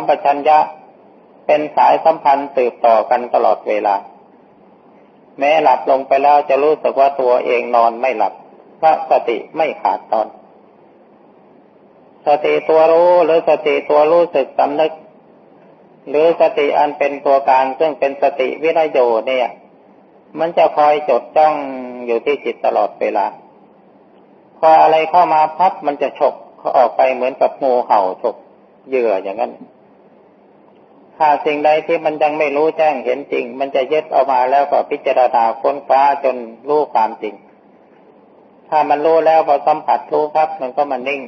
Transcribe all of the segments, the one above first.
ัมปชัญญะเป็นสายสัมพันธ์สืบต่อกันตลอดเวลา แม้หลับลงไปแล้วจะรู้สึกว่าตัวเองนอนไม่หลับเพราะสติไม่ขาดตอน สติตัวรู้หรือสติตัวรู้สึกสำนึก หรือสติอันเป็นตัวการซึ่งเป็นสติวิริโยเนี่ย มันจะคอยจดจ้องอยู่ที่จิตตลอดเวลา พออะไรเข้ามาพับมันจะฉกเขาออกไปเหมือนกับงูเห่าฉกเหยื่ออย่างนั้น ถ้าสิ่งใดที่มันยังไม่รู้แจ้งเห็นจริง มันจะยึดออกมาแล้วก็พิจารณาค้นคว้าจนรู้ความจริง ถ้ามันรู้แล้วพอสัมผัสรู้ครับมันก็มันนิ่ง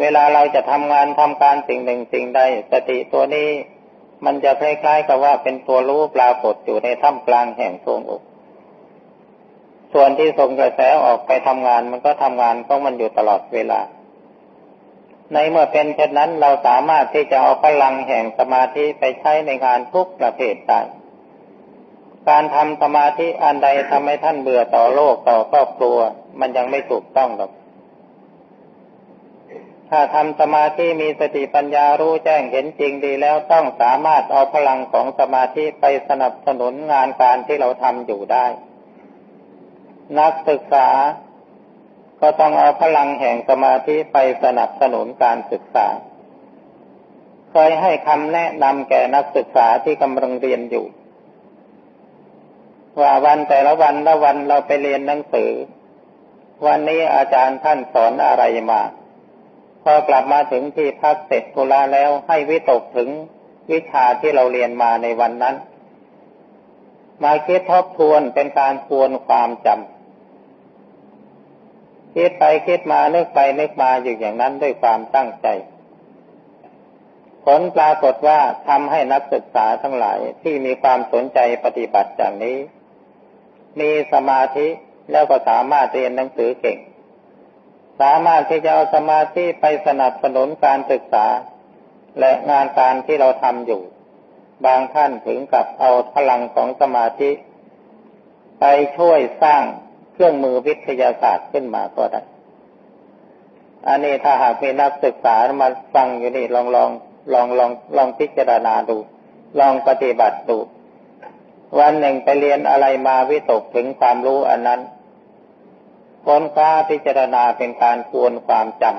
เวลาเราจะทำงานทำการสิ่งหนึ่งสิ่งใดสติตัวนี้มันจะคล้ายๆกับว่าเป็นตัวรู้ปรากฏอยู่ในถ้ำกลางแห่งทรงอก ส่วนที่ส่งกระแสออกไปทำงาน มันก็ทำงานของมันอยู่ตลอดเวลา ในเมื่อเป็นเช่นนั้นเราสามารถที่จะเอาพลังแห่งสมาธิไปใช้ในงานทุกประเภทได้การทำสมาธิอันใดทำให้ท่านเบื่อต่อโลกต่อครอบครัว มันยังไม่ถูกต้องหรอก ถ้าทำสมาธิมีสติปัญญารู้แจ้งเห็นจริงดีแล้วต้องสามารถเอาพลังของสมาธิไปสนับสนุนงานการที่เราทำอยู่ได้ นักศึกษา ก็ต้องเอาพลังแห่งสมาธิไปสนับสนุนการศึกษา เคยให้คำแนะนำแก่นักศึกษาที่กำลังเรียนอยู่ ว่าวันแต่ละวันละวันเราไปเรียนหนังสือ วันนี้อาจารย์ท่านสอนอะไรมา พอกลับมาถึงที่พักเสร็จกุลาแล้วให้วิตกถึงวิชาที่เราเรียนมาในวันนั้น มาคิดทบทวนเป็นการทวนความจำ คิดไปคิดมานึกไปนึกมาอยู่อย่างนั้นด้วยความตั้งใจ ผลปรากฏว่าทำให้นักศึกษาทั้งหลายที่มีความสนใจปฏิบัติอย่างนี้ มีสมาธิแล้วก็สามารถเรียนหนังสือเก่ง สามารถที่จะเอาสมาธิไปสนับสนุนการศึกษา และงานการที่เราทำอยู่ บางท่านถึงกับเอาพลังของสมาธิ ไปช่วยสร้าง เครื่องมือวิทยาศาสตร์ขึ้นมาก็ได้ อันนี้ถ้าหากมีนักศึกษามาฟังอยู่นี่ลองลองลองลองลองพิจารณาดู ลองปฏิบัติดู วันหนึ่งไปเรียนอะไรมาวิตกถึงความรู้อันนั้นค้นคว้าพิจารณาเป็นการควนความจำ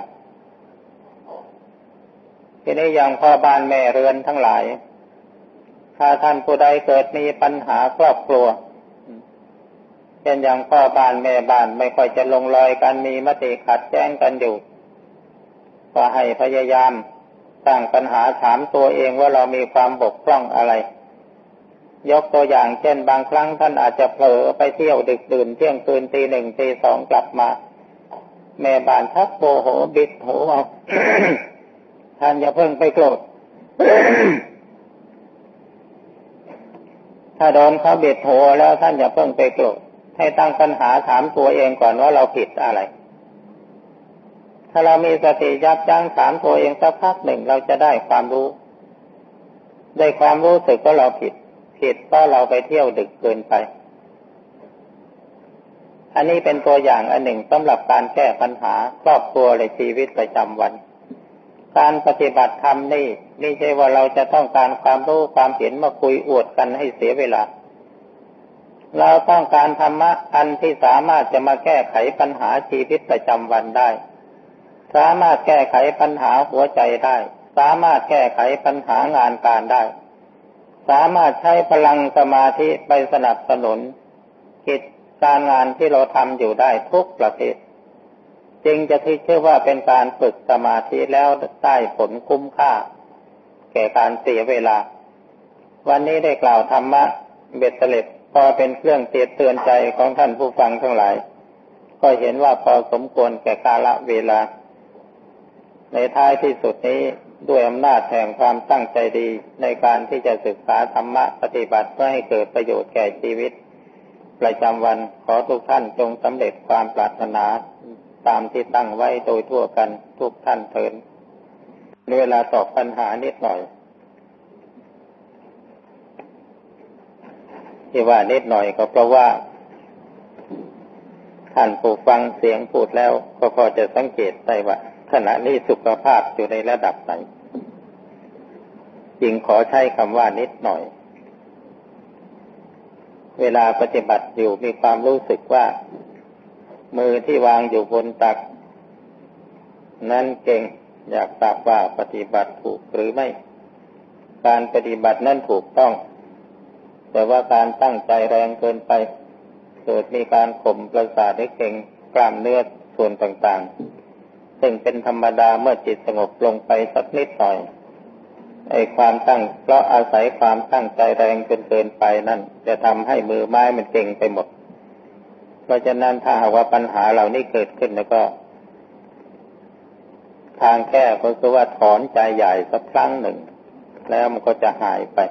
ทีนี้อย่างพ่อบ้านแม่เรือนทั้งหลาย ถ้าท่านผู้ใดเกิดมีปัญหาครอบครัว ช่นอย่างพ่อบ้านแม่บ้านไม่ค่อยจะลงรอยกันมีมติขัดแย้งกันอยู่ ก็ให้พยายามตั้งปัญหาถามตัวเองว่าเรามีความบกพร่องอะไร ยกตัวอย่างเช่น บางครั้งท่านอาจจะเผลอไปเที่ยวดึกดื่นเที่ยงคืนตีหนึ่งตีสองกลับมา แม่บ้านทักโบโหบิดหูเอาท่านอย่าเพิ่งไปโกรธถ้าโดนเขาบิดหัวแล้วท่านอย่าเพิ่งไปโกรธ ให้ตั้งปัญหาถามตัวเองก่อนว่าเราผิดอะไร ถ้าเรามีสติยับยั้งถามตัวเองสักพักหนึ่งเราจะได้ความรู้ ได้ความรู้สึกว่าเราผิด ผิดเพราะเราไปเที่ยวดึกเกินไป อันนี้เป็นตัวอย่างอันหนึ่งสำหรับการแก้ปัญหาครอบครัวและชีวิตประจำวัน การปฏิบัติธรรมนี่ไม่ใช่ว่าเราจะต้องการความรู้ความเห็นมาคุยอวดกันให้เสียเวลา เราต้องการธรรมะอันที่สามารถจะมาแก้ไขปัญหาชีวิตประจำวันได้ สามารถแก้ไขปัญหาหัวใจได้ สามารถแก้ไขปัญหางานการได้ สามารถใช้พลังสมาธิไปสนับสนุนกิจการงานที่เราทำอยู่ได้ทุกประเภทจึงจะที่เชื่อว่าเป็นการฝึกสมาธิแล้วได้ผลคุ้มค่า แก่การเสียเวลา วันนี้ได้กล่าวธรรมะเบ็ดเสร็จ พอเป็นเครื่องเตือนเตือนใจของท่านผู้ฟังทั้งหลาย ก็เห็นว่าพอสมควรแก่กาลเวลา ในท้ายที่สุดนี้ด้วยอำนาจแห่งความตั้งใจดีในการที่จะศึกษาธรรมะปฏิบัติเพื่อให้เกิดประโยชน์แก่ชีวิต ประจำวันขอทุกท่านจงสำเร็จความปรารถนาตามที่ตั้งไว้โดยทั่วกันทุกท่านเถิดเวลาตอบปัญหานิดหน่อย ที่ว่านิดหน่อยก็เพราะว่า ท่านผู้ฟังเสียงพูดแล้ว ก็พอจะสังเกตได้ว่า ขณะนี้สุขภาพอยู่ในระดับไหนจริงขอใช้คำว่านิดหน่อย เวลาปฏิบัติอยู่มีความรู้สึกว่า มือที่วางอยู่บนตัก นั้นเก่งอยากทราบว่าปฏิบัติถูกหรือไม่ การปฏิบัตินั้นถูกต้อง แต่ว่าการตั้งใจแรงเกินไป เกิดมีการข่มประสาทให้เก่งกล้ามเนื้อส่วนต่างๆ ซึ่งเป็นธรรมดาเมื่อจิตสงบลงไปสักนิดหน่อยไอ้ความตั้งเพราะอาศัยความตั้งใจแรงจนเกินไปนั่น จะทำให้มือไม้มันเก่งไปหมด เพราะฉะนั้นถ้าหากว่าปัญหาเหล่านี้เกิดขึ้นแล้วก็ ทางแก้ก็คือว่าถอนใจใหญ่สักครั้งหนึ่ง แล้วมันก็จะหายไป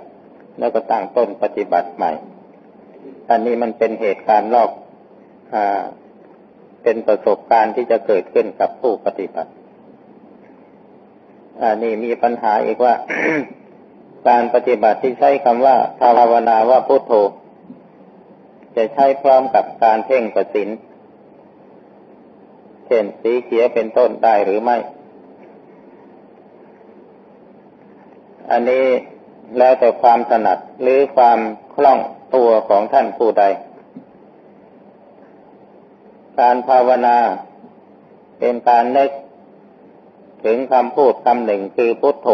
แล้วก็ตั้งต้นปฏิบัติใหม่ อันนี้มันเป็นเหตุการณ์ลอกอเป็นประสบการณ์ที่จะเกิดขึ้นกับผู้ปฏิบัติ อันนี้มีปัญหาอีกว่า การปฏิบัติที่ใช้คำว่าภาวนาว่าพุทโธ จะใช้พร้อมกับการเพ่งประสินเช่นสีเขียวเป็นต้นได้หรือไม่ อันนี้ แล้วแต่ความถนัดหรือความคล่องตัวของท่านผู้ใด การภาวนาเป็นการนึกถึงคำพูดคำหนึ่งคือพุทโธ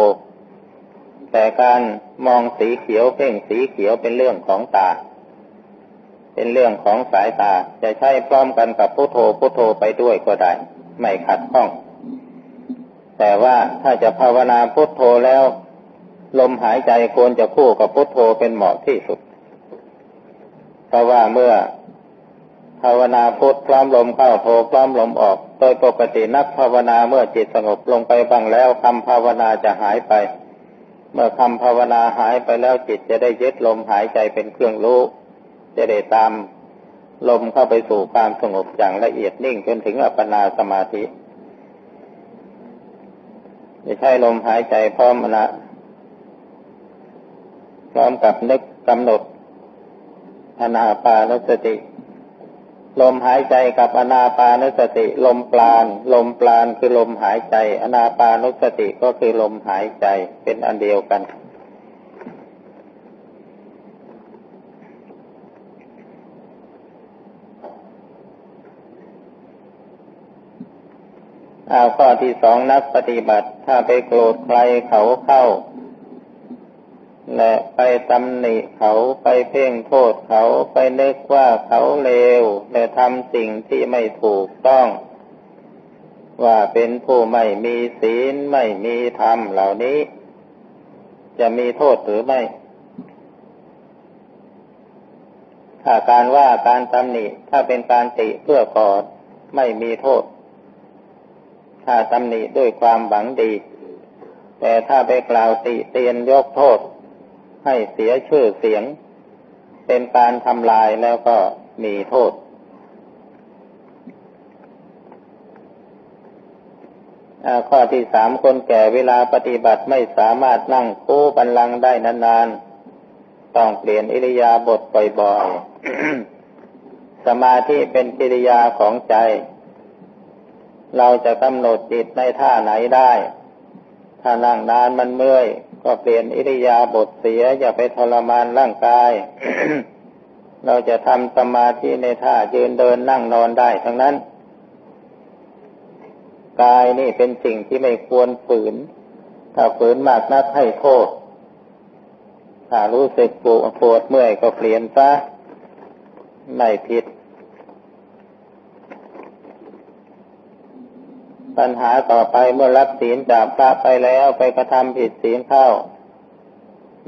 แต่การมองสีเขียวเพ่งสีเขียวเป็นเรื่องของตา เป็นเรื่องของสายตาจะใช้พร้อมกันกับพุทโธพุทโธไปด้วยก็ได้ ไม่ขัดข้อง แต่ว่าถ้าจะภาวนาพุทโธแล้ว ลมหายใจควรจะคู่กับพุทโธเป็นเหมาะที่สุด เพราะว่าเมื่อภาวนาพุทพร้อมลมเข้าโธพร้อมลมออก โดยปกตินักภาวนาเมื่อจิตสงบลงไปบ้างแล้วคำภาวนาจะหายไป เมื่อคำภาวนาหายไปแล้วจิตจะได้ยึดลมหายใจเป็นเครื่องรู้ จะได้ตามลมเข้าไปสู่ความสงบอย่างละเอียดนิ่งจนถึงอัปปนาสมาธิจะใช้ลมหายใจพร้อมนะ พร้อมกับนึกกำหนดอนาปานสติ ลมหายใจกับอนาปานสติ ลมปราณลมปราณคือลมหายใจ อนาปานสติก็คือลมหายใจเป็นอันเดียวกันอาข้อที่สองนักปฏิบัติ ถ้าไปโกรธใครเขาเข้า และไปตำหนิเขาไปเพ่งโทษเขาไปนึกว่าเขาเลวและทำสิ่งที่ไม่ถูกต้อง ว่าเป็นผู้ไม่มีศีลไม่มีธรรมเหล่านี้ จะมีโทษหรือไม่ ถ้าการว่าการตำหนิถ้าเป็นการติเพื่อกอดไม่มีโทษ ถ้าตำหนิด้วยความหวังดีแต่ถ้าไปกล่าวติเตียนยกโทษ ให้เสียชื่อเสียง เป็นการทำลายแล้วก็มีโทษ ข้อที่สามคนแก่เวลาปฏิบัติไม่สามารถนั่งคู่บันลังได้นานๆ ต้องเปลี่ยนอิริยาบถบ่อยๆ สมาธิเป็นกิริยาของใจ เราจะกำหนดจิตในท่าไหนได้ ถ้านั่งนานมันเมื่อย ก็เปลี่ยนอิริยาบถเสียอย่าไปทรมานร่างกาย เราจะทำสมาธิในท่ายืนเดินนั่งนอนได้ทั้งนั้น กายนี่เป็นสิ่งที่ไม่ควรฝืน ถ้าฝืนมากนักให้โทษ ถ้ารู้สึกปวดปวดเมื่อยก็เปลี่ยนซะไม่ผิด ปัญหาต่อไปเมื่อรับศีลจากพระไปแล้วไปกระทำผิดศีลเข้า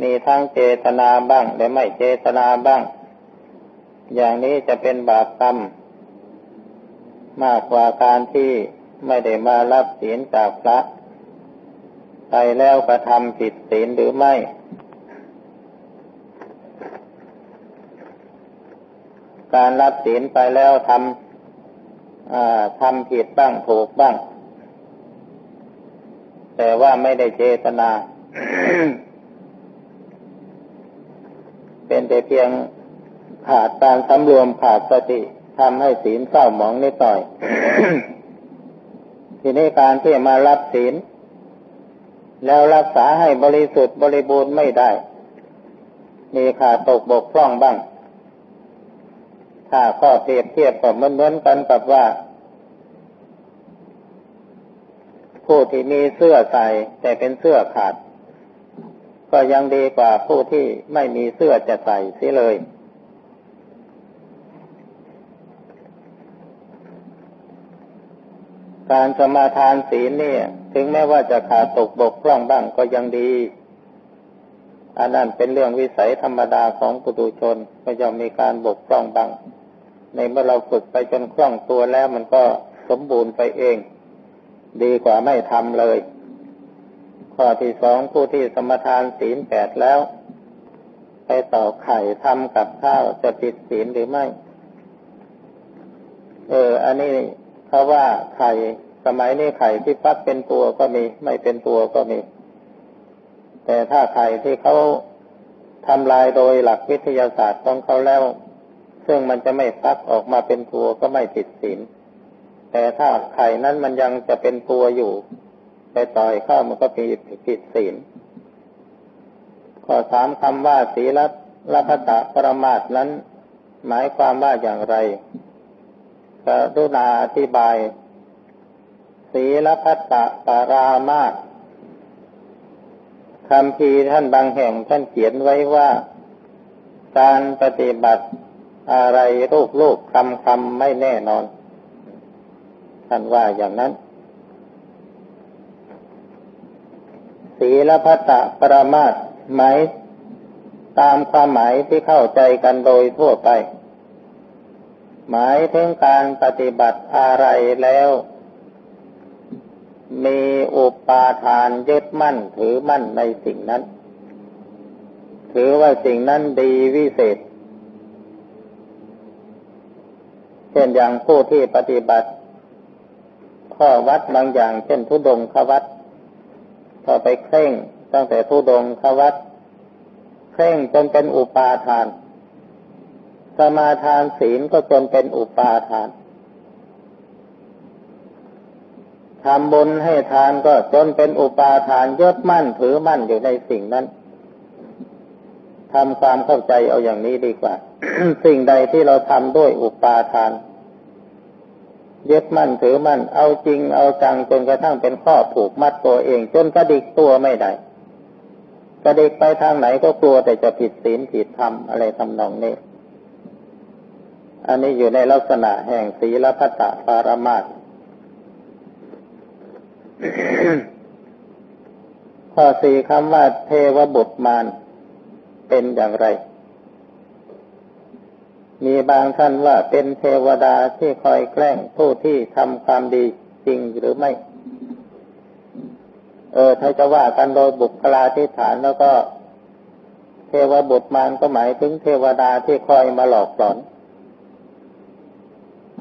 มีทั้งเจตนาบ้างและไม่เจตนาบ้าง อย่างนี้จะเป็นบาปกรรม มากกว่าการที่ไม่ได้มารับศีลจากพระ ไปแล้วกระทำผิดศีลหรือไม่การรับศีลไปแล้วทำทำผิดบ้างถูกบ้าง แต่ว่าไม่ได้เจตนา เป็นแต่เพียงขาดการสำรวมขาดสติทำให้ศีลเศร้าหมองนิดหน่อย ทีนี้การที่มารับศีล แล้วรักษาให้บริสุทธิ์บริบูรณ์ไม่ได้ มีขาดตกบกพร่องบ้าง ถ้าข้อเปรียบเทียบก็เหมือนกันกับว่า ผู้ที่มีเสื้อใส่แต่เป็นเสื้อขาด ก็ยังดีกว่าผู้ที่ไม่มีเสื้อจะใส่เสียเลยการสมาทานศีลเนี่ย ถึงแม้ว่าจะขาดตกบกพร่องบ้างก็ยังดี อันนั้นเป็นเรื่องวิสัยธรรมดาของปุถุชนก็ย่อมมีการบกพร่องบ้าง ในเมื่อเราฝึกไปจนคล่องตัวแล้วมันก็สมบูรณ์ไปเอง ดีกว่าไม่ทำเลย ข้อที่สองผู้ที่สมทานศีลแปดแล้ว ไปต่อไข่ทำกับข้าวจะผิดศีลหรือไม่ เออ อันนี้เพราะว่าไข่สมัยนี้ไข่ที่ฟักเป็นตัวก็มี ไม่เป็นตัวก็มี แต่ถ้าไข่ที่เขาทำลายโดยหลักวิทยาศาสตร์ของเขาแล้ว ซึ่งมันจะไม่ฟักออกมาเป็นตัวก็ไม่ผิดศีล แต่ถ้าไข่นั้นมันยังจะเป็นตัวอยู่ ไปต่อยเข้ามันก็ผิดผิดศีลข้อสามคำว่าศีลละพตะปรมาตนั้น หมายความว่าอย่างไรกรุณาอธิบาย ศีลพัตตปารามาตคำพีท่านบางแห่งท่านเขียนไว้ว่า การปฏิบัติอะไรรูปลูกคำคำไม่แน่นอน ท่านว่าอย่างนั้น ศีลพัตตปรมาตหมายตามความหมายที่เข้าใจกันโดยทั่วไป หมายถึงการปฏิบัติอะไรแล้ว มีอุปาทานยึดมั่นถือมั่นในสิ่งนั้น ถือว่าสิ่งนั้นดีวิเศษ เช่นอย่างผู้ที่ปฏิบัติ ข้อวัดบางอย่าง เช่นทุดงขวัดพอไปเคร่งตั้งแต่ทุดงขวัดเคร่งจนเป็นอุปาทาน สมาทานศีลก็จนเป็นอุปาทานทำบุญให้ทานก็จนเป็นอุปาทานยึดมั่นถือมั่นอยู่ในสิ่งนั้นทำความเข้าใจเอาอย่างนี้ดีกว่า สิ่งใดที่เราทำด้วยอุปาทาน ยึดมั่นถือมั่นเอาจริงเอาจังจนกระทั่งเป็นข้อผูกมัดตัวเอง จนกระดิกตัวไม่ได้กระดิกไปทางไหนก็กลัวแต่จะผิดศีลผิดธรรมอะไรทำนองนี้อันนี้อยู่ในลักษณะแห่งศีลพัตตปารมาตข้อสี่คำว่าเทวบุตรมารเป็นอย่างไร มีบางท่านว่าเป็นเทวดาที่คอยแกล้งผู้ที่ทำความดีจริงหรือไม่ เออถ้าจะว่ากันโดยบุคลาธิฐานแล้วก็ เทวบุตรมารก็หมายถึงเทวดาที่คอยมาหลอกหลอน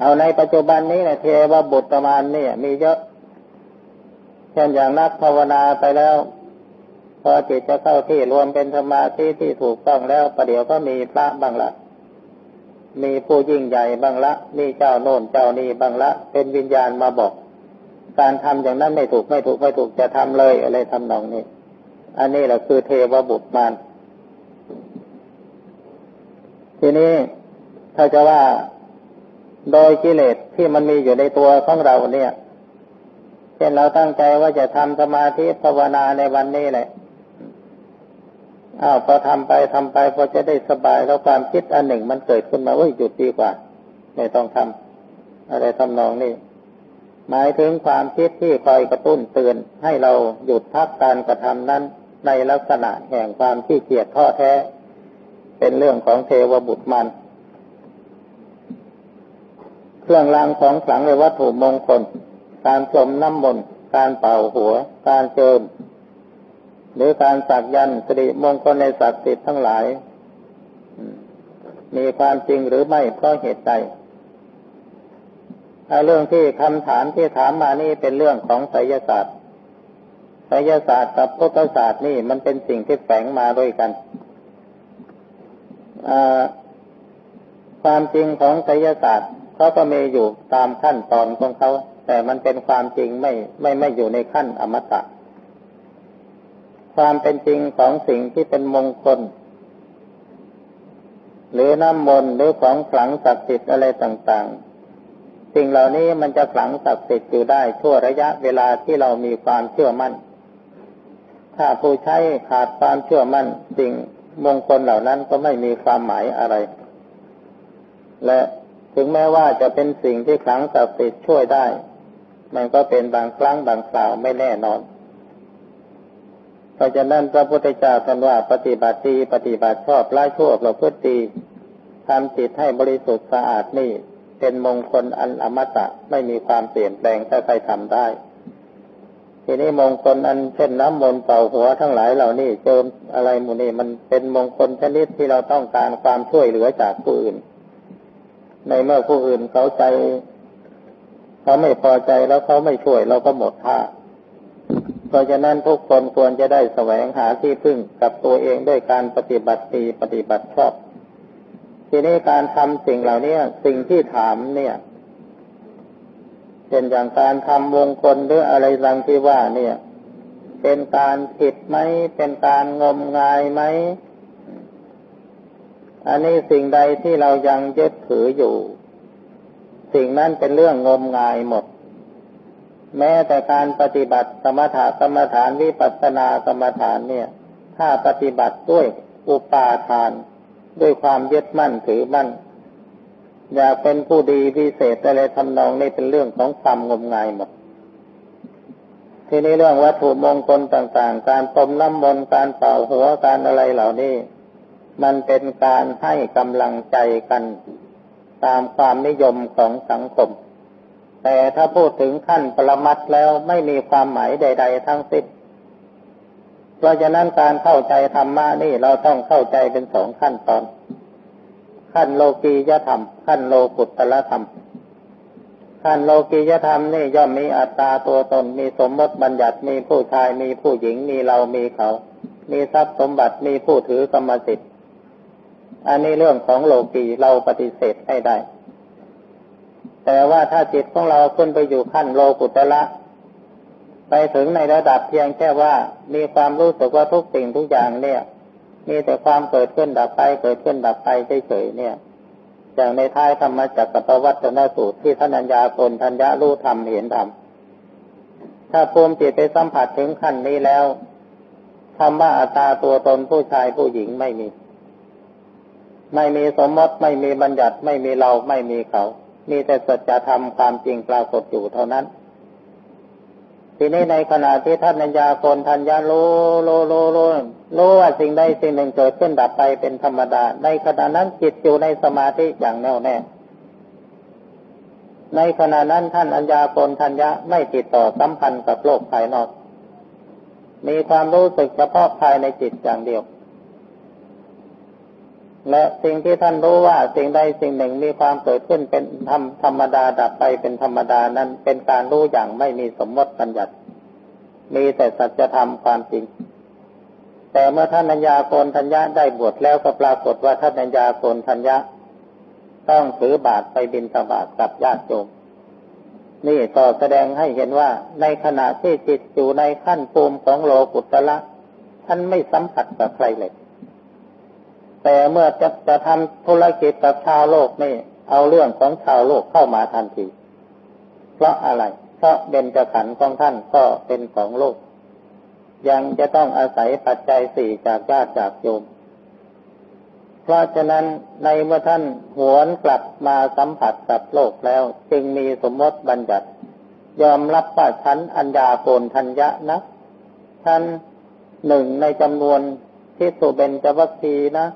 เอาในปัจจุบันนี้นะเทวบุตรมานนี่ย มีเยอะเช่นอย่างนักภาวนาไปแล้ว พอจิตจะเข้าที่รวมเป็นสมาธิที่ถูกต้องแล้วประเดี๋ยวก็มีพระบางละ มีผู้ยิ่งใหญ่บางละ มีเจ้าโน่นเจ้านี่บางละ เป็นวิญญาณมาบอก การทำอย่างนั้นไม่ถูกไม่ถูกไม่ถูกจะทำเลยอะไรทำนองนี้ อันนี้แหละคือเทวบุตรมานทีนี้ถ้าจะว่าโดยกิเลสที่มันมีอยู่ในตัวของเราเนี่ยเช่นเราตั้งใจว่าจะทำสมาธิภาวนาในวันนี้แหละ อ้าวพอทำไปทำไปพอจะได้สบายแล้วความคิดอันหนึ่งมันเกิดขึ้นมาว่าหยุดดีกว่า ไม่ต้องทำอะไรทำนองนี้หมายถึงความคิดที่คอยกระตุ้นเตือนให้เราหยุดพักการกระทำนั้น ในลักษณะแห่งความที่เกียจท้อแท้ เป็นเรื่องของเทวบุตรมัน เครื่องรางของขลังในวัตถุมงคล การสมน้ำมนต์การเป่าหัว การเจิม หรือการสักยันสิริมงคลในศักดิ์สิทธิ์ทั้งหลาย มีความจริงหรือไม่เพราะเหตุใดเรื่องที่คำถามที่ถามมานี่เป็นเรื่องของไสยศาสตร์ไสยศาสตร์กับพุทธศาสตร์นี่มันเป็นสิ่งที่แฝงมาด้วยกันความจริงของไสยศาสตร์เขาก็มีอยู่ตามขั้นตอนของเขา แต่มันเป็นความจริงไม่ไม่ไม่อยู่ในขั้นอมตะ ความเป็นจริงของสิ่งที่เป็นมงคล หรือน้ำมนต์หรือของขลังศักดิ์สิทธิ์อะไรต่างๆ สิ่งเหล่านี้มันจะขลังศักดิ์สิทธิ์อยู่ได้ชั่วระยะเวลาที่เรามีความเชื่อมั่น ถ้าผู้ใช้ขาดความเชื่อมั่น สิ่งมงคลเหล่านั้นก็ไม่มีความหมายอะไร และถึงแม้ว่าจะเป็นสิ่งที่ขลังศักดิ์สิทธิ์ช่วยได้ มันก็เป็นบางครั้งบางคราวไม่แน่นอน เพราะฉะนั้นพระพุทธเจ้าท่านว่าปฏิบัติดีปฏิบัติชอบไล่ชั่วประพฤติดีทำจิตให้บริสุทธิ์สะอาดนี่ เป็นมงคลอันอมตะไม่มีความเปลี่ยนแปลงถ้าใครทำได้ ทีนี้มงคลอันเช่นน้ำมนต์เป่าหัวทั้งหลายเหล่านี้เจิมอะไรมูนี่มันเป็นมงคลชนิดที่เราต้องการความช่วยเหลือจากผู้อื่น ในเมื่อผู้อื่นเขาใจ เขาไม่พอใจแล้วเขาไม่ช่วยเราก็หมดท่า ราะฉะนั้นทุกคนควรจะได้แสวงหาที่พึ่งกับตัวเองด้วยการปฏิบัติดีปฏิบัติชอบ ทีนี้การทำสิ่งเหล่านี้สิ่งที่ถามเนี่ยเป็นอย่างการทำวงคลหรืออะไรสังที่ว่าเนี่ย เป็นการผิดไหมเป็นการงมงายไหมอันนี้สิ่งใดที่เรายังยึดถืออยู่ สิ่งนั้นเป็นเรื่องงมงายหมด แม้แต่การปฏิบัติสมถะกรรมฐานวิปัสสนากรรมฐานเนี่ย ถ้าปฏิบัติด้วยอุปาทาน ด้วยความยึดมั่นถือมั่น อยากเป็นผู้ดีพิเศษอะไรทำนองนี้เป็นเรื่องของความงมงายหมดทีนี้เรื่องวัตถุมงคลต่างๆ การปมน้ำมนต์การเป่าหัวการอะไรเหล่านี้ มันเป็นการให้กำลังใจกัน ตามความนิยมของสังคม แต่ถ้าพูดถึงขั้นปรมัตแล้วไม่มีความหมายใด ๆ ทั้งสิ้น เพราะฉะนั้นการเข้าใจธรรมะนี่เราต้องเข้าใจเป็นสองขั้นตอน ขั้นโลกียธรรม ขั้นโลกุตตรธรรม ขั้นโลกียธรรมนี่ย่อมมีอัตตาตัวตน มีสมมติบัญญัติ มีผู้ชาย มีผู้หญิง มีเรา มีเขา มีทรัพย์สมบัติ มีผู้ถือกรรมสิทธิ์ อันนี้เรื่องของโลกีเราปฏิเสธให้ได้ แต่ว่าถ้าจิตของเราขึ้นไปอยู่ขั้นโลกุตละ ไปถึงในระดับเพียงแค่ว่ามีความรู้สึกว่าทุกสิ่งทุกอย่างเนี่ย มีแต่ความเกิดขึ้นดับไป เกิดขึ้นดับไปเฉยๆเนี่ย อย่างในท้ายธรรมจักรปวัตนสูตรที่ท่านัญญาคนทัญญารู้ธรรมเห็นธรรมถ้าภูมิจิตไปสัมผัสถึงขั้นนี้แล้วธรรมะอัตตาตัวตนผู้ชายผู้หญิงไม่มี ไม่มีสมมติไม่มีบัญญัติไม่มีเราไม่มีเขา มีแต่สัจธรรมความจริงปรากฏอยู่เท่านั้น ทีนี้ในขณะที่ท่านอัญญาโกณฑัญญะโลโลโลโลรู้ว่าสิ่งใดสิ่งหนึ่งเกิดขึ้นดับไปเป็นธรรมดา ในขณะนั้นจิตอยู่ในสมาธิอย่างแน่วแน่ ในขณะนั้นท่านอัญญาโกณฑัญญะไม่ติดต่อสัมพันธ์กับโลกภายนอก มีความรู้สึกเฉพาะภายในจิตอย่างเดียว และสิ่งที่ท่านรู้ว่าสิ่งใดสิ่งหนึ่งมีความเกิดขึ้นเป็นธรรมธรรมดาดับไปเป็นธรรมดานั้นเป็นการรู้อย่างไม่มีสมมติปัญญัติ มีแต่สัจธรรมความจริง แต่เมื่อท่านัญญาโกนทัญญาได้บวชแล้วก็ปรากฏว่าท่านัญญาโกนทัญญาต้องถือบาตรไปบินตบาตกับญาติโยมนี่ก็แสดงให้เห็นว่าในขณะที่จิตอยู่ในขั้นภูมิของโลกุตละท่านไม่สัมผัสกับใครเลย แต่เมื่อจะจะทำธุรกิจกับชาวโลกนี่ เอาเรื่องของชาวโลกเข้ามาทันที เพราะอะไร เพราะเบญจขันธ์ของท่านก็เป็นของโลก ยังจะต้องอาศัยปัจจัยสี่จากญาติจากโยม เพราะฉะนั้นในเมื่อท่านหวนกลับมาสัมผัสกับโลกแล้ว จึงมีสมมติบัญญัติ ยอมรับว่าฉันอัญญาโกนทัญญะนะท่านหนึ่งในจำนวนที่สุเบญจวัคคีนะ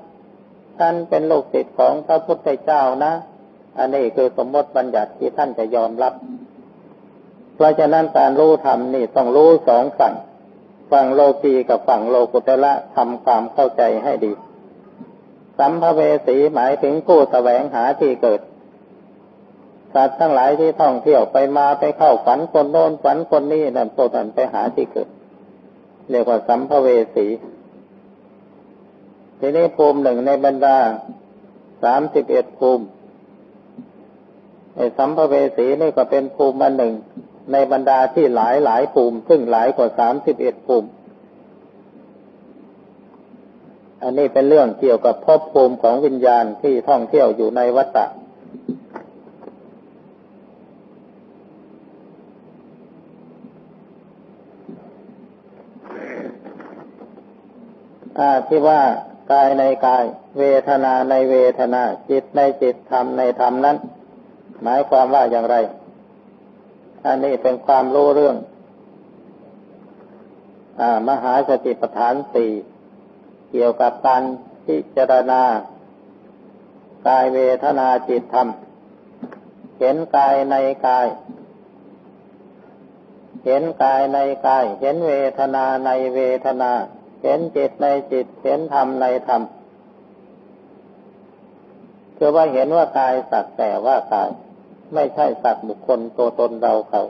ท่านเป็นลูกศิษย์ของพระพุทธเจ้านะ อันนี้คือสมมติบัญญัติที่ท่านจะยอมรับ เพราะฉะนั้นการรู้ธรรมนี่ต้องรู้สองฝั่ง ฝั่งโลกีกับฝั่งโลกุตละทำความเข้าใจให้ดี สัมภเวสีหมายถึงผู้แสวงหาที่เกิด สัตว์ทั้งหลายที่ท่องเที่ยวไปมาไปเข้าฝันคนโน้นฝันคนนี้นั่นโวนันไปหาที่เกิด เรียกว่าสัมภเวสี ทีนี้ภูมิหนึ่งในบรรดาสามสิบเอ็ดภูมิไอ้สัมภเวสีนี่ก็เป็นภูมิมาหนึ่ง ในบรรดาที่หลายหลายภูมิ ซึ่งหลายกว่าสามสิบเอ็ดภูมิ อันนี้เป็นเรื่องเกี่ยวกับภพภูมิของวิญญาณที่ท่องเที่ยวอยู่ในวัฏฏะที่ว่า กายในกาย เวทนาในเวทนา จิตในจิตธรรมในธรรมนั้น หมายความว่าอย่างไร อันนี้เป็นความรู้เรื่องอมหาสติปัฏฐานสี่เกี่ยวกับการพิจารณากายเวทนาจิตธรรม เห็นกายในกาย เห็นกายในกาย เห็นเวทนาในเวทนา เห็นจิตในจิตเห็นธรรมในธรรมคือว่าเห็นว่ากายสักแต่ว่ากาย ไม่ใช่สัตว์บุคคลตัวตนเราเขา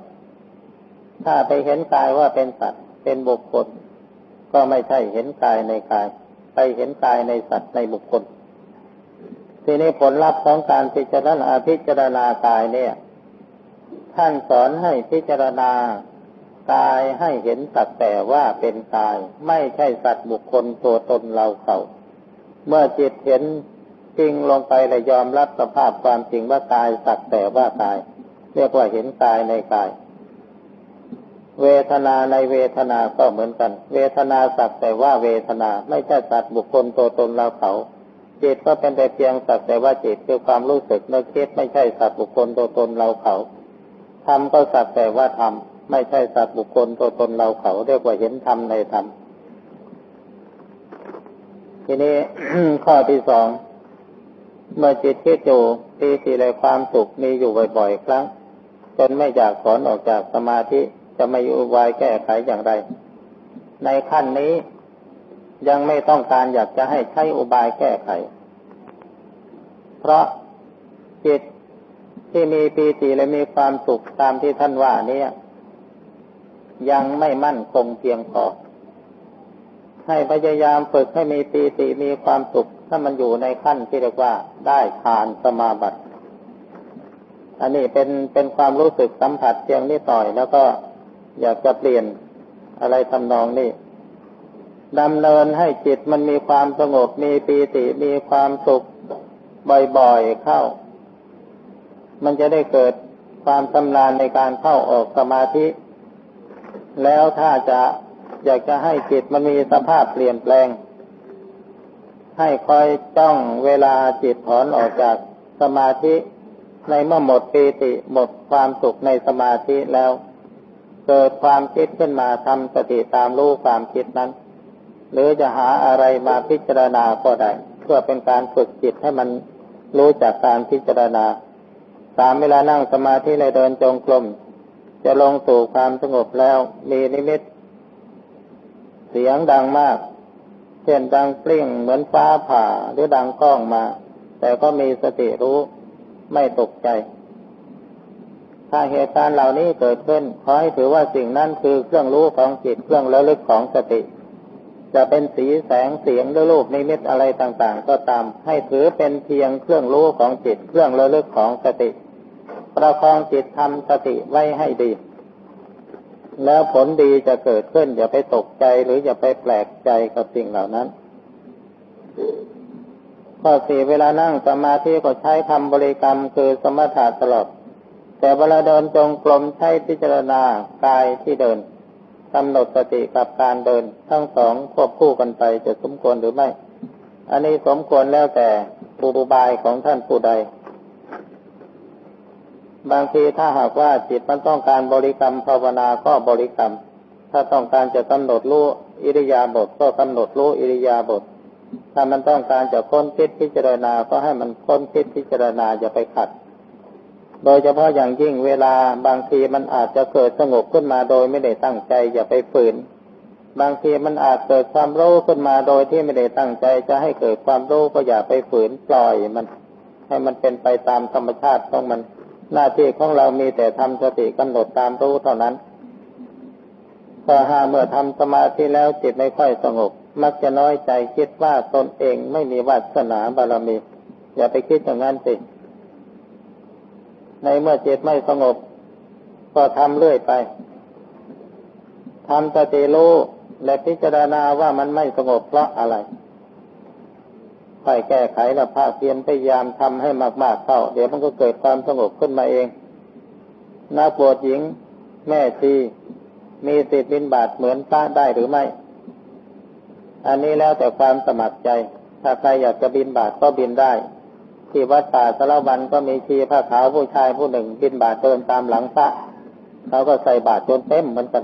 ถ้าไปเห็นกายว่าเป็นสัตว์เป็นบุคคล ก็ไม่ใช่เห็นกายในกาย ไปเห็นกายในสัตว์ในบุคคล ทีนี้ผลลัพธ์ของการพิจารณาพิจารณากายเนี่ย ท่านสอนให้พิจารณา กายให้เห็นสักแต่ว่าเป็นกาย ไม่ใช่สัตว์บุคคลตัวตนเราเขา เมื่อจิตเห็นจริงลงไปและยอมรับสภาพความจริงว่ากายสักแต่ว่ากาย เรียกว่าเห็นกายในกาย เวทนาในเวทนาก็เหมือนกัน เวทนาสักแต่ว่าเวทนา ไม่ใช่สัตว์บุคคลตัวตนเราเขาจิตก็เป็นแต่เพียงสักแต่ว่าจิตคือความรู้สึกนึกคิดไม่ใช่สัตว์บุคคลตัวตนเราเขาธรรมก็สักแต่ว่าธรรม ไม่ใช่สัตว์บุคคลตัวตนเราเขาเรียกว่าเห็นธรรมในธรรม ทีนี้ข้อที่สอง เมื่อจิตคิดอยู่ปีติเลยความสุขมีอยู่บ่อยๆ ครั้ง จนไม่อยากถอนออกจากสมาธิจะไม่อุบายแก้ไขอย่างไร ในขั้นนี้ยังไม่ต้องการอยากจะให้ใช้อุบายแก้ไข เพราะจิตที่มีปีติและมีความสุขตามที่ท่านว่านี้ ยังไม่มั่นคงเพียงพอ ให้พยายามฝึกให้มีปีติมีความสุข ถ้ามันอยู่ในขั้นที่เรียกว่าได้ทานสมาบัติ อันนี้เป็นเป็นความรู้สึกสัมผัสเพียงนิดหน่อย แล้วก็อยากจะเปลี่ยนอะไรทำนองนี้ดำเนินให้จิตมันมีความสงบมีปีติมีความสุขบ่อยๆเข้า มันจะได้เกิดความชำนาญในการเข้าออกสมาธิ แล้วถ้าจะอยากจะให้จิตมันมีสภาพเปลี่ยนแปลง ให้คอยจ้องเวลาจิตถอนออกจากสมาธิในเมื่อหมดปีติหมดความสุขในสมาธิแล้ว เกิดความคิดขึ้นมาทำสติตามรู้ความคิดนั้น หรือจะหาอะไรมาพิจารณาก็ได้เพื่อเป็นการฝึกจิตให้มันรู้จากการพิจารณา ตามเวลานั่งสมาธิในเดินจงกรม จะลงสู่ความสงบแล้วมีนิมิต เสียงดังมาก เช่นดังปลิ้งเหมือนฟ้าผ่าหรือดังก้องมา แต่ก็มีสติรู้ไม่ตกใจ ถ้าเหตุการณ์เหล่านี้เกิดขึ้นขอให้ถือว่าสิ่งนั้นคือเครื่องรู้ของจิตเครื่องระลึกของสติ จะเป็นสีแสงเสียงหรือรูปนิมิตอะไรต่างๆ ก็ตามให้ถือเป็นเพียงเครื่องรู้ของจิตเครื่องระลึกของสติ ประคองจิตทำสติไว้ให้ดี แล้วผลดีจะเกิดขึ้น อย่าไปตกใจหรืออย่าไปแปลกใจกับสิ่งเหล่านั้นข้อสี่เวลานั่งสมาธิก็ใช้คำบริกรรมคือสมถะตลอด แต่เวลาเดินจงกรมใช้พิจารณากายที่เดินกำหนดสติกับการเดิน ทั้งสองควบคู่กันไปจะสมควรหรือไม่ อันนี้สมควรแล้วแต่บูบายของท่านผู้ใด บางทีถ้าหากว่าจิตมันต้องการบริกรรมภาวนาก็บริกรรม ถ้าต้องการจะกำหนดรู้อิริยาบถก็กำหนดรู้อิริยาบถถ้ามันต้องการจะค้นคิดพิจารณาก็ให้มันค้นคิดพิจารณาอย่าไปขัด โดยเฉพาะอย่างยิ่งเวลาบางทีมันอาจจะเกิดสงบขึ้นมาโดยไม่ได้ตั้งใจ อย่าไปฝืน บางทีมันอาจเกิดความรู้ขึ้นมาโดยที่ไม่ได้ตั้งใจ จะให้เกิดความรู้ก็อย่าไปฝืนปล่อยมัน ให้มันเป็นไปตามธรรมชาติของมัน หน้าที่ของเรามีแต่ทำสติกำหนดตามรู้เท่านั้นถ้าหาเมื่อทำสมาธิแล้วจิตไม่ค่อยสงบ มักจะน้อยใจคิดว่าตนเองไม่มีวาสนาบารมี อย่าไปคิดอย่างนั้นสิในเมื่อจิตไม่สงบ ก็ทำเรื่อยไปทำสติรู้และพิจารณาว่ามันไม่สงบเพราะอะไร ค่อยแก้ไขและภาคเพียรพยายามทำให้มาก ๆเข้า เดี๋ยวมันก็เกิดความสงบขึ้นมาเองนักบวชหญิง แม่ชีมีสิทธิ์บินบาตเหมือนพระได้หรือไม่ อันนี้แล้วแต่ความสมัครใจ ถ้าใครอยากจะบินบาตก็บินได้ ที่วัดป่าสารวันก็มีชีผ้าขาวผู้ชายผู้หนึ่ง บินบาตเดินตามหลังพระเขาก็ใส่บาตรจนเต็มเหมือนกัน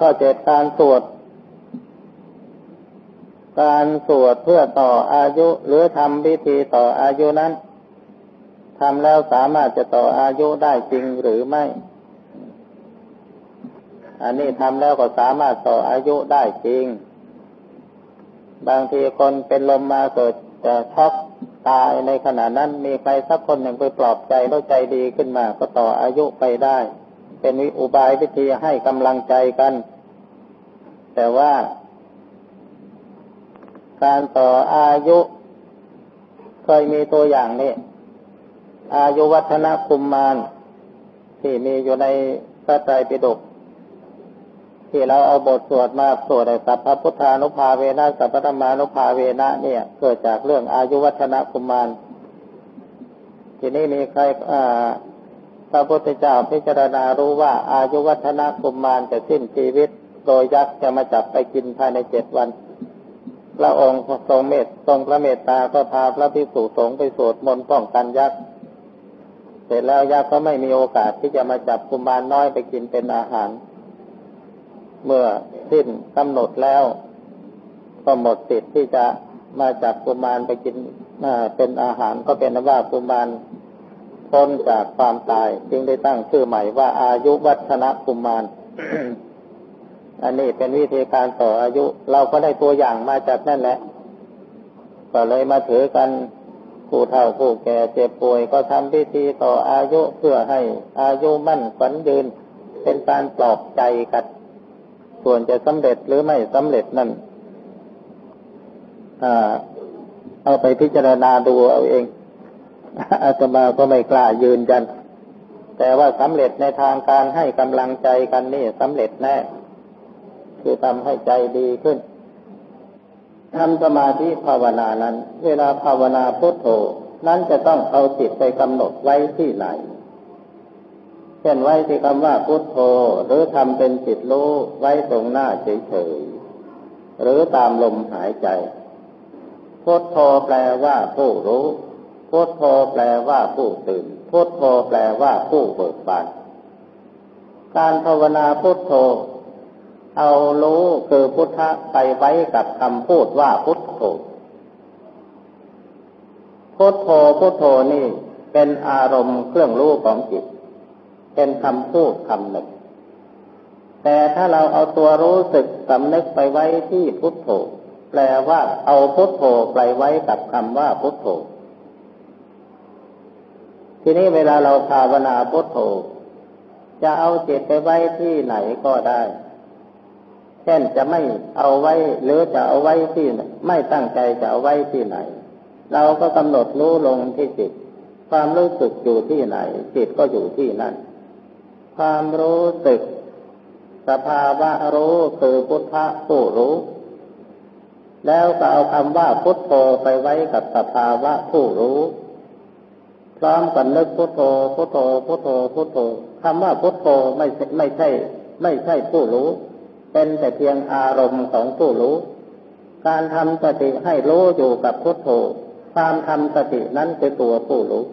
ข้อเจ็ดการสวด การสวดเพื่อต่ออายุ หรือทำพิธีต่ออายุนั้นทำแล้วสามารถจะต่ออายุได้จริงหรือไม่ อันนี้ทำแล้วก็สามารถต่ออายุได้จริง บางทีคนเป็นลมมาเกิดจะช็อกตายในขณะนั้นมีใครสักคนหนึ่งไปปลอบใจแล้วใจดีขึ้นมาก็ต่ออายุไปได้ เป็นวิอุบายวิธีให้กำลังใจกัน แต่ว่า การต่ออายุเคยมีตัวอย่างนี่อายุวัฒนคุมมานที่มีอยู่ในพระไตรปิฎกที่เราเอาบทสวดมาสวดในสัพพพุทธานุภาเวนะสัพพธรรมานุภาเวนะเนี่ย เกิดจากเรื่องอายุวัฒนคุมมานทีนี้มีใครพระพุทธเจ้าพิจารณารู้ว่า อายุวัฒนคุมมานจะสิ้นชีวิต โดยยักษ์จะมาจับไปกินภายในเจ็ดวัน พระองค์ทรงเมตทรงพระเมตตาก็พาพระภิกษุสงฆ์ไปสวดมนต์ป้องกันยักษ์เสร็จแล้วยักษ์ก็ไม่มีโอกาสที่จะมาจับกุมารน้อยไปกินเป็นอาหาร เมื่อสิ้นกำหนดแล้ว ก็หมดสิทธิ์ที่จะมาจับกุมารไปกินเป็นอาหารก็เป็นว่ากุมารพ้นจากความตาย จึงได้ตั้งชื่อใหม่ว่าอายุวัฒนกุมาร อันนี้เป็นวิธีการต่ออายุ เราก็ได้ตัวอย่างมาจากนั่นแหละ ก็เลยมาถือกันผู้เฒ่าผู้แก่เจ็บป่วยก็ทำพิธีต่ออายุเพื่อให้อายุมั่นฝันยืน เป็นการปลอบใจกัน ส่วนจะสำเร็จหรือไม่สำเร็จนั่นเอาไปพิจารณาดูเอาเองอาตมาก็ไม่กล้ายืนยัน แต่ว่าสำเร็จในทางการให้กำลังใจกันนี่สำเร็จแน่ คือทำให้ใจดีขึ้นทำสมาธิภาวนานั้น เวลาภาวนาพุทโธนั้นจะต้องเอาจิตไปกำหนดไว้ที่ไหน เช่นไว้ที่คำว่าพุทโธ หรือทำเป็นจิตรู้ไว้ตรงหน้าเฉยๆหรือตามลมหายใจพุทโธแปลว่าผู้รู้พุทโธแปลว่าผู้ตื่นพุทโธแปลว่าผู้เบิกบานการภาวนาพุทโธ เอารู้คือพุทธะไปไว้กับคำพูดว่าพุทโธ พุทโธพุทโธนี่เป็นอารมณ์เครื่องรู้ของจิต เป็นคำพูดคำหนึ่ง แต่ถ้าเราเอาตัวรู้สึกสำนึกไปไว้ที่พุทโธ แปลว่าเอาพุทโธไปไว้กับคำว่าพุทโธ ทีนี้เวลาเราภาวนาพุทโธ จะเอาจิตไปไว้ที่ไหนก็ได้ ช่นจะไม่เอาไว้หรือจะเอาไว้ที่ไม่ตั้งใจจะเอาไว้ที่ไหน เราก็กำหนดรู้ลงที่จิต ความรู้สึกอยู่ที่ไหน จิตก็อยู่ที่นั่น ความรู้สึก สภาวะรู้คือพุทธะผู้รู้ แล้วก็เอาคำว่าพุทโธไปไว้กับสภาวะผู้รู้พร้อมกันนึกพุทโธพุทโธพุทโธพุทโธคำว่าพุทโธไม่ไม่ใช่ ไม่ใช่ผู้รู้ เป็นแต่เพียงอารมณ์ของผู้รู้ การทำสติให้รู้อยู่กับพุทโธความทำสตินั้นคือตัวผู้รู้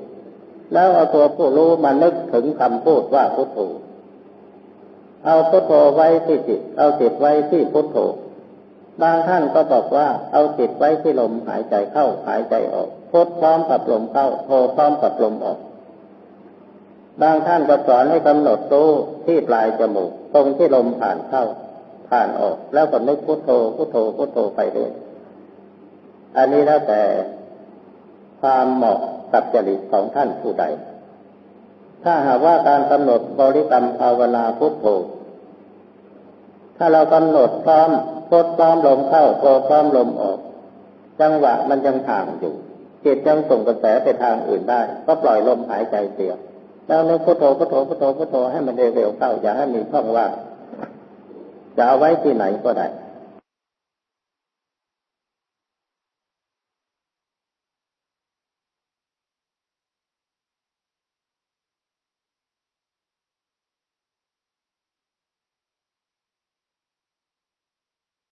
แล้วเอาตัวผู้รู้มานึกถึงคำพูดว่าพุทโธเอาพุทโธไว้ที่จิต เอาจิตไว้ที่พุทโธบางท่านก็บอกว่าเอาจิตไว้ที่ลมหายใจเข้าหายใจออกพุทพร้อมกับลมเข้าโธพร้อมกับลมออก บางท่านก็สอนให้กำหนดรู้ที่ปลายจมูกตรงที่ลมผ่านเข้า ผ่านออก แล้วก็นึกพุทโธพุทโธพุทโธไปด้วยอันนี้แล้วแต่ความเหมาะกับจริตของท่านผู้ใด ถ้าหากว่าการกำหนดบริกรรมภาวนาพุทโธ ถ้าเรากำหนดพร้อมพุทพร้อมลมเข้าโธพร้อมลมออก จังหวะมันยังห่างอยู่จิตยังส่งกระแสไปทางอื่นได้ ก็ปล่อยลมหายใจเสียแล้วนึกพุทโธพุทโธพุทโธพุทโธให้มันเร็วๆเข้าอย่าให้มีช่องว่าง จะเอาไว้ที่ไหนก็ได้